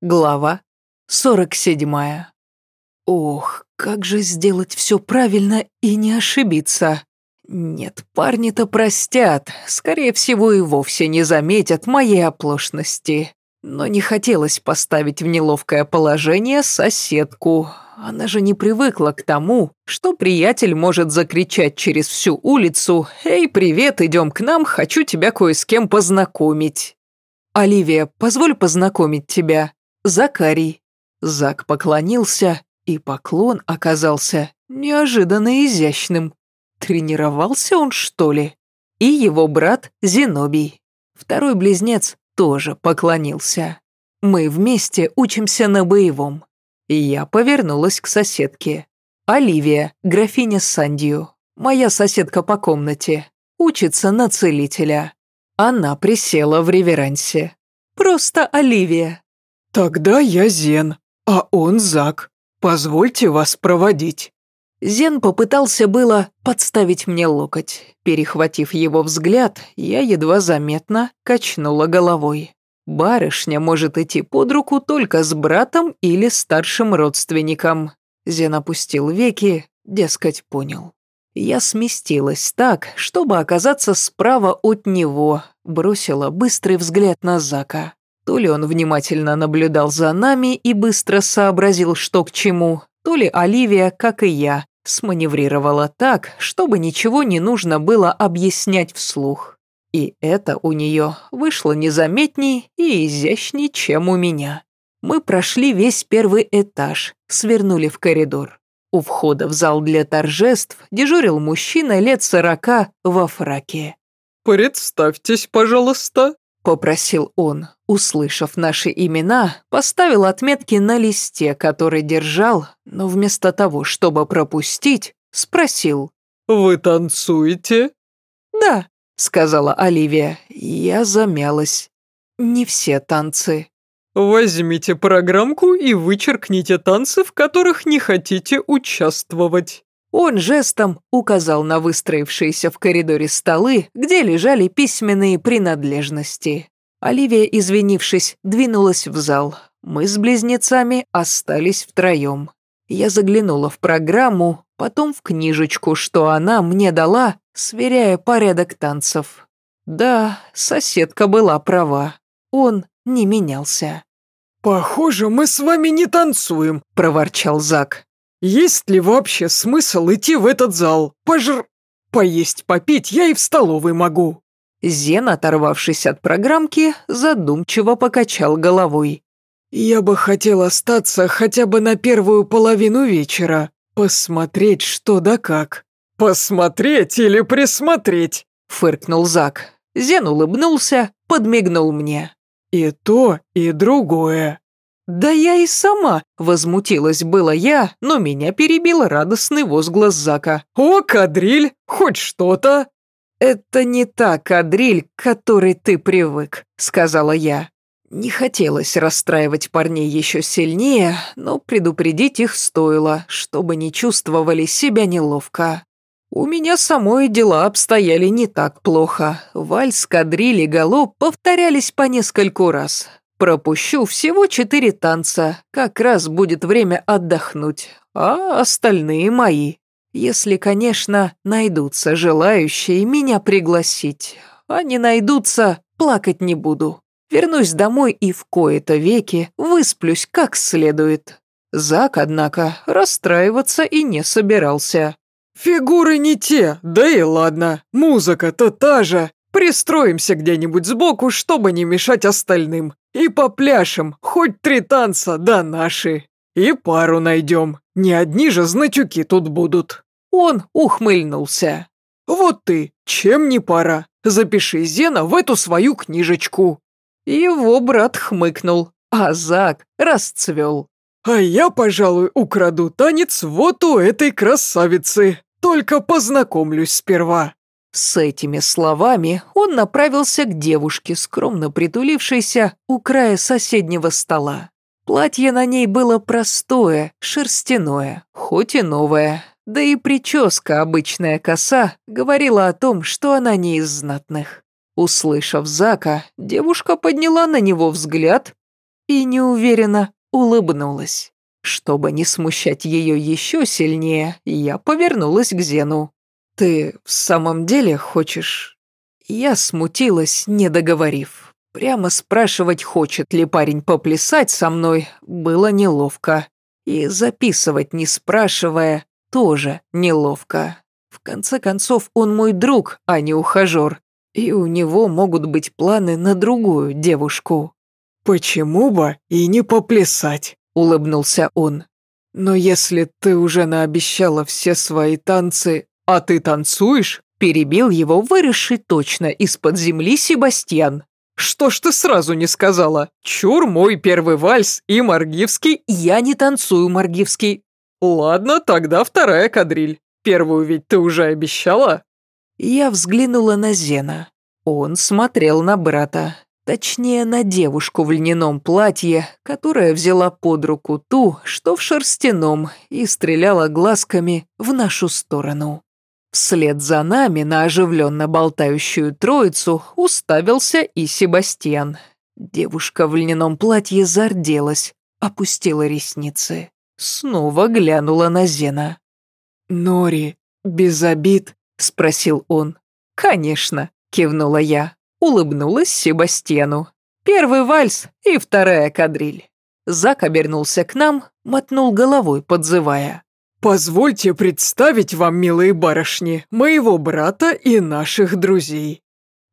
Глава 47. Ох, как же сделать все правильно и не ошибиться? Нет, парни-то простят, скорее всего и вовсе не заметят моей оплошности. Но не хотелось поставить в неловкое положение соседку. Она же не привыкла к тому, что приятель может закричать через всю улицу «Эй, привет, идем к нам, хочу тебя кое с кем познакомить». «Оливия, позволь познакомить тебя», Закарий. Зак поклонился, и поклон оказался неожиданно изящным. Тренировался он, что ли? И его брат Зенобий. Второй близнец тоже поклонился. Мы вместе учимся на боевом. Я повернулась к соседке. Оливия, графиня Сандию, моя соседка по комнате, учится на целителя. Она присела в реверансе. Просто Оливия. «Тогда я Зен, а он Зак. Позвольте вас проводить». Зен попытался было подставить мне локоть. Перехватив его взгляд, я едва заметно качнула головой. Барышня может идти под руку только с братом или старшим родственником. Зен опустил веки, дескать, понял. Я сместилась так, чтобы оказаться справа от него, бросила быстрый взгляд на Зака. То ли он внимательно наблюдал за нами и быстро сообразил, что к чему, то ли Оливия, как и я, сманеврировала так, чтобы ничего не нужно было объяснять вслух. И это у нее вышло незаметней и изящней, чем у меня. Мы прошли весь первый этаж, свернули в коридор. У входа в зал для торжеств дежурил мужчина лет сорока во фраке. «Представьтесь, пожалуйста», — попросил он услышав наши имена, поставил отметки на листе, который держал, но вместо того, чтобы пропустить, спросил. «Вы танцуете?» «Да», — сказала Оливия. Я замялась. «Не все танцы». «Возьмите программку и вычеркните танцы, в которых не хотите участвовать». Он жестом указал на выстроившиеся в коридоре столы, где лежали письменные принадлежности. Оливия, извинившись, двинулась в зал. Мы с близнецами остались втроем. Я заглянула в программу, потом в книжечку, что она мне дала, сверяя порядок танцев. Да, соседка была права. Он не менялся. «Похоже, мы с вами не танцуем», – проворчал Зак. «Есть ли вообще смысл идти в этот зал? Пожр... Поесть, попить я и в столовой могу». Зен, оторвавшись от программки, задумчиво покачал головой. «Я бы хотел остаться хотя бы на первую половину вечера, посмотреть что да как». «Посмотреть или присмотреть?» — фыркнул Зак. Зен улыбнулся, подмигнул мне. «И то, и другое». «Да я и сама!» — возмутилась было я, но меня перебил радостный возглас Зака. «О, кадриль, хоть что-то!» «Это не та кадриль, к которой ты привык», — сказала я. Не хотелось расстраивать парней еще сильнее, но предупредить их стоило, чтобы не чувствовали себя неловко. У меня самой дела обстояли не так плохо. Вальс, кадриль и галоп повторялись по нескольку раз. Пропущу всего четыре танца, как раз будет время отдохнуть, а остальные мои. Если, конечно, найдутся желающие меня пригласить. А не найдутся, плакать не буду. Вернусь домой и в кои-то веки высплюсь как следует. Зак, однако, расстраиваться и не собирался. «Фигуры не те, да и ладно. Музыка-то та же. Пристроимся где-нибудь сбоку, чтобы не мешать остальным. И попляшем, хоть три танца, да наши. И пару найдем. Не одни же значуки тут будут». Он ухмыльнулся. «Вот ты, чем не пара? Запиши Зена в эту свою книжечку». Его брат хмыкнул, а Зак расцвел. «А я, пожалуй, украду танец вот у этой красавицы. Только познакомлюсь сперва». С этими словами он направился к девушке, скромно притулившейся у края соседнего стола. Платье на ней было простое, шерстяное, хоть и новое. Да и прическа, обычная коса, говорила о том, что она не из знатных. Услышав Зака, девушка подняла на него взгляд и неуверенно улыбнулась. Чтобы не смущать ее еще сильнее, я повернулась к Зену. «Ты в самом деле хочешь...» Я смутилась, не договорив. Прямо спрашивать, хочет ли парень поплясать со мной, было неловко. И записывать, не спрашивая, тоже неловко. В конце концов, он мой друг, а не ухажер. И у него могут быть планы на другую девушку. «Почему бы и не поплясать?» – улыбнулся он. «Но если ты уже наобещала все свои танцы, а ты танцуешь?» – перебил его выросший точно из-под земли Себастьян. «Что ж ты сразу не сказала? Чур мой первый вальс и Маргивский?» «Я не танцую, Маргивский». «Ладно, тогда вторая кадриль. Первую ведь ты уже обещала?» Я взглянула на Зена. Он смотрел на брата. Точнее, на девушку в льняном платье, которая взяла под руку ту, что в шерстяном, и стреляла глазками в нашу сторону. Вслед за нами на оживленно болтающую троицу уставился и Себастьян. Девушка в льняном платье зарделась, опустила ресницы. Снова глянула на Зена. «Нори, без обид?» — спросил он. «Конечно», — кивнула я. Улыбнулась Себастьяну. «Первый вальс и вторая кадриль». Зак обернулся к нам, мотнул головой, подзывая. «Позвольте представить вам, милые барышни, моего брата и наших друзей».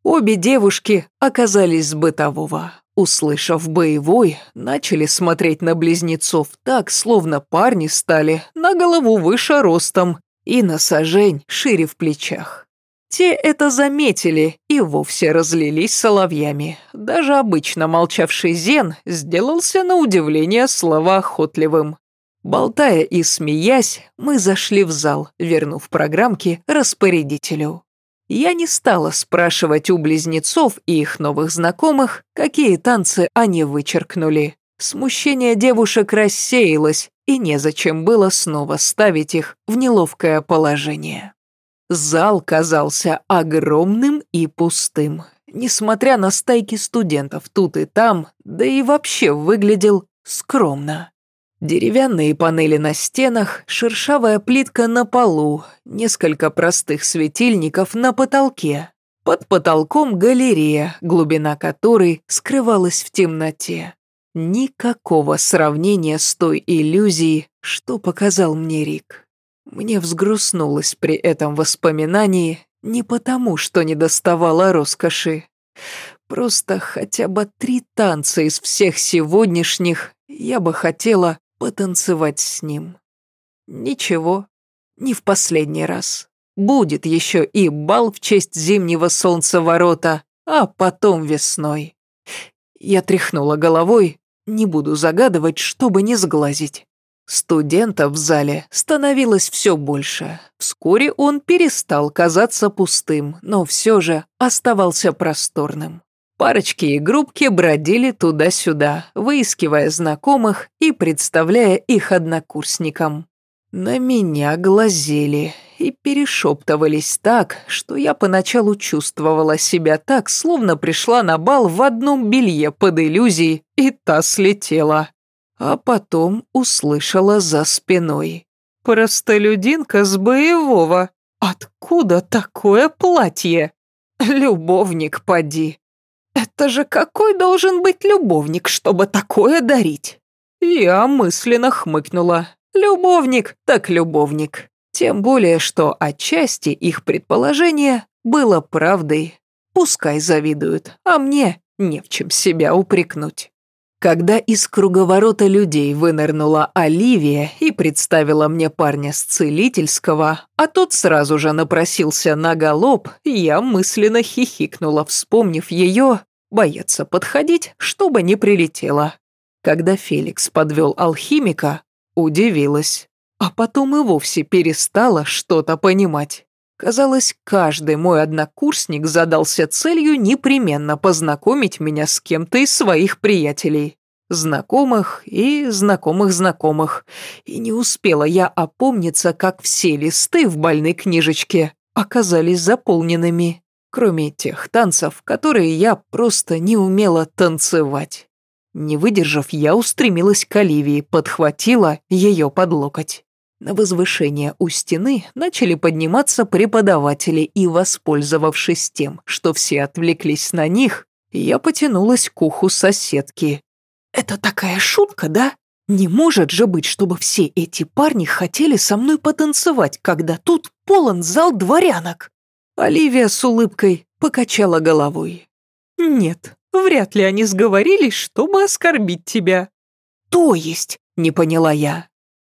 Обе девушки оказались с бытового. Услышав боевой, начали смотреть на близнецов так, словно парни стали на голову выше ростом и на сажень шире в плечах. Те это заметили и вовсе разлились соловьями. Даже обычно молчавший Зен сделался на удивление словоохотливым. Болтая и смеясь, мы зашли в зал, вернув программки распорядителю. Я не стала спрашивать у близнецов и их новых знакомых, какие танцы они вычеркнули. Смущение девушек рассеялось, и незачем было снова ставить их в неловкое положение. Зал казался огромным и пустым, несмотря на стайки студентов тут и там, да и вообще выглядел скромно. Деревянные панели на стенах, шершавая плитка на полу, несколько простых светильников на потолке. Под потолком галерея, глубина которой скрывалась в темноте. Никакого сравнения с той иллюзией, что показал мне Рик. Мне взгрустнулось при этом воспоминании не потому, что не доставало роскоши. Просто хотя бы три танца из всех сегодняшних я бы хотела потанцевать с ним. Ничего, не в последний раз. Будет еще и бал в честь зимнего солнцеворота, а потом весной. Я тряхнула головой, не буду загадывать, чтобы не сглазить. Студентов в зале становилось все больше. Вскоре он перестал казаться пустым, но все же оставался просторным. Парочки и группки бродили туда-сюда, выискивая знакомых и представляя их однокурсникам. На меня глазели и перешептывались так, что я поначалу чувствовала себя так, словно пришла на бал в одном белье под иллюзией, и та слетела. А потом услышала за спиной. «Простолюдинка с боевого! Откуда такое платье? Любовник, поди!» Это же какой должен быть любовник, чтобы такое дарить? Я мысленно хмыкнула. Любовник, так любовник. Тем более, что отчасти их предположение было правдой. Пускай завидуют, а мне не в чем себя упрекнуть. Когда из круговорота людей вынырнула Оливия и представила мне парня с целительского, а тот сразу же напросился на галоп, я мысленно хихикнула, вспомнив ее, бояться подходить, чтобы не прилетело. Когда Феликс подвел алхимика, удивилась, а потом и вовсе перестала что-то понимать. Казалось, каждый мой однокурсник задался целью непременно познакомить меня с кем-то из своих приятелей. Знакомых и знакомых знакомых. И не успела я опомниться, как все листы в больной книжечке оказались заполненными, кроме тех танцев, которые я просто не умела танцевать. Не выдержав, я устремилась к Оливии, подхватила ее под локоть. На возвышение у стены начали подниматься преподаватели, и, воспользовавшись тем, что все отвлеклись на них, я потянулась к уху соседки. «Это такая шутка, да? Не может же быть, чтобы все эти парни хотели со мной потанцевать, когда тут полон зал дворянок!» Оливия с улыбкой покачала головой. «Нет, вряд ли они сговорились, чтобы оскорбить тебя». «То есть?» — не поняла я.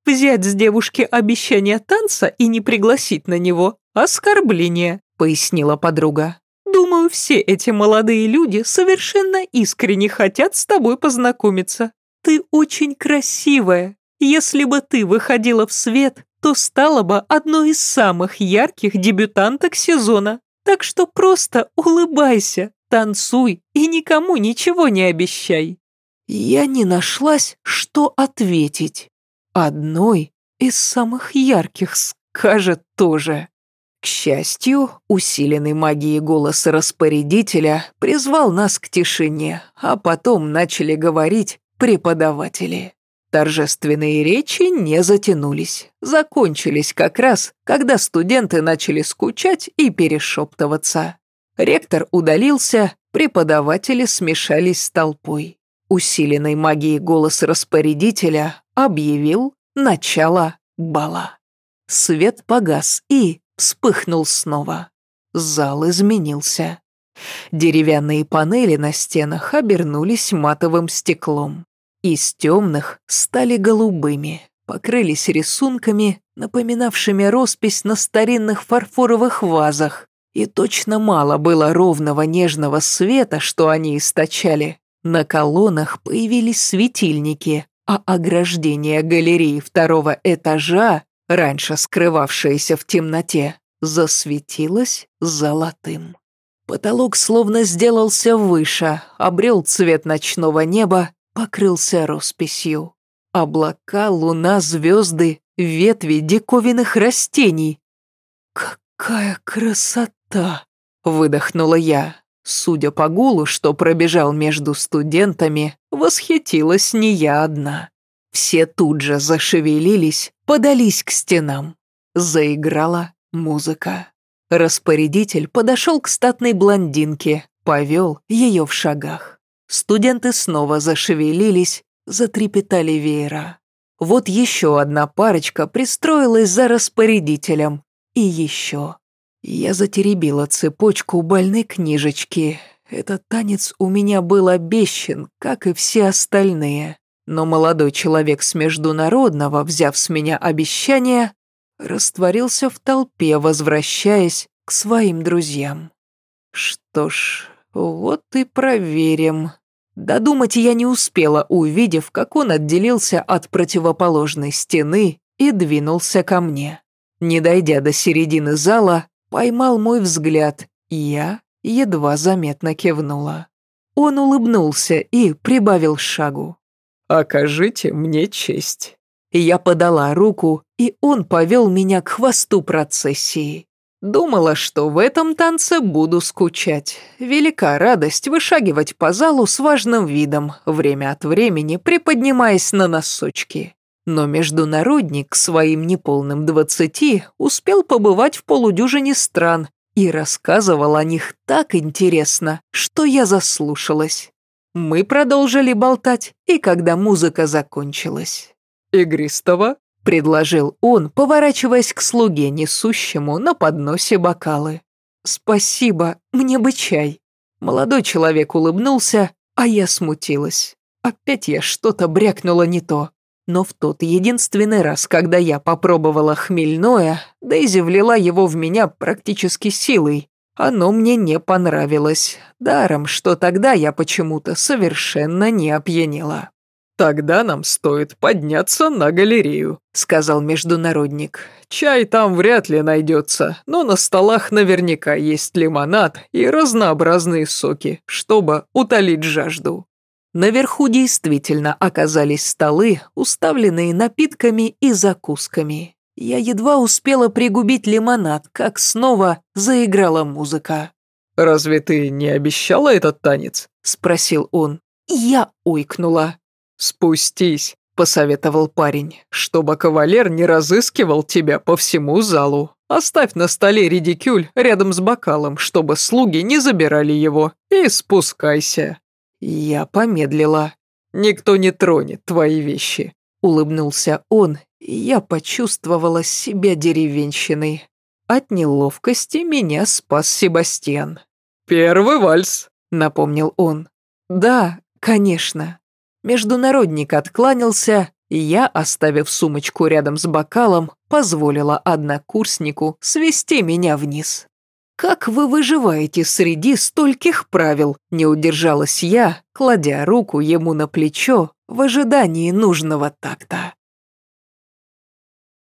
«Взять с девушки обещание танца и не пригласить на него — оскорбление», — пояснила подруга. «Думаю, все эти молодые люди совершенно искренне хотят с тобой познакомиться. Ты очень красивая. Если бы ты выходила в свет, то стала бы одной из самых ярких дебютанток сезона. Так что просто улыбайся, танцуй и никому ничего не обещай». Я не нашлась, что ответить. Одной из самых ярких скажет тоже. К счастью, усиленный магией голос распорядителя призвал нас к тишине, а потом начали говорить преподаватели. Торжественные речи не затянулись, закончились как раз, когда студенты начали скучать и перешептываться. Ректор удалился, преподаватели смешались с толпой. Усиленной магией голос распорядителя объявил начало бала. Свет погас и вспыхнул снова. Зал изменился. Деревянные панели на стенах обернулись матовым стеклом. Из темных стали голубыми, покрылись рисунками, напоминавшими роспись на старинных фарфоровых вазах. И точно мало было ровного нежного света, что они источали. На колоннах появились светильники, а ограждение галереи второго этажа, раньше скрывавшееся в темноте, засветилось золотым. Потолок словно сделался выше, обрел цвет ночного неба покрылся росписью. Облака, луна, звезды, ветви диковинных растений. «Какая красота!» — выдохнула я. Судя по гулу, что пробежал между студентами, восхитилась не я одна. Все тут же зашевелились, подались к стенам. Заиграла музыка. Распорядитель подошел к статной блондинке, повел ее в шагах. Студенты снова зашевелились, затрепетали веера. Вот еще одна парочка пристроилась за распорядителем. И еще. Я затеребила цепочку больной книжечки. Этот танец у меня был обещан, как и все остальные. Но молодой человек с международного, взяв с меня обещание, растворился в толпе, возвращаясь к своим друзьям. Что ж, вот и проверим. Додумать я не успела, увидев, как он отделился от противоположной стены и двинулся ко мне. Не дойдя до середины зала, поймал мой взгляд, и я едва заметно кивнула. Он улыбнулся и прибавил шагу. «Окажите мне честь». Я подала руку, и он повел меня к хвосту процессии. Думала, что в этом танце буду скучать. Велика радость вышагивать по залу с важным видом, время от времени приподнимаясь на носочки. Но международник своим неполным двадцати успел побывать в полудюжине стран и рассказывал о них так интересно, что я заслушалась. Мы продолжили болтать, и когда музыка закончилась. «Игристого?» — предложил он, поворачиваясь к слуге, несущему на подносе бокалы. «Спасибо, мне бы чай». Молодой человек улыбнулся, а я смутилась. Опять я что-то брякнула не то. Но в тот единственный раз, когда я попробовала хмельное, Дейзи влила его в меня практически силой. Оно мне не понравилось. Даром, что тогда я почему-то совершенно не опьянела. «Тогда нам стоит подняться на галерею», — сказал международник. «Чай там вряд ли найдется, но на столах наверняка есть лимонад и разнообразные соки, чтобы утолить жажду». Наверху действительно оказались столы, уставленные напитками и закусками. Я едва успела пригубить лимонад, как снова заиграла музыка. «Разве ты не обещала этот танец?» – спросил он. Я ойкнула. «Спустись», — посоветовал парень, «чтобы кавалер не разыскивал тебя по всему залу. Оставь на столе редикюль рядом с бокалом, чтобы слуги не забирали его, и спускайся». Я помедлила. «Никто не тронет твои вещи», — улыбнулся он, и я почувствовала себя деревенщиной. От неловкости меня спас Себастьян. «Первый вальс», — напомнил он. «Да, конечно». Международник откланялся, и я, оставив сумочку рядом с бокалом, позволила однокурснику свести меня вниз. «Как вы выживаете среди стольких правил?» – не удержалась я, кладя руку ему на плечо в ожидании нужного такта.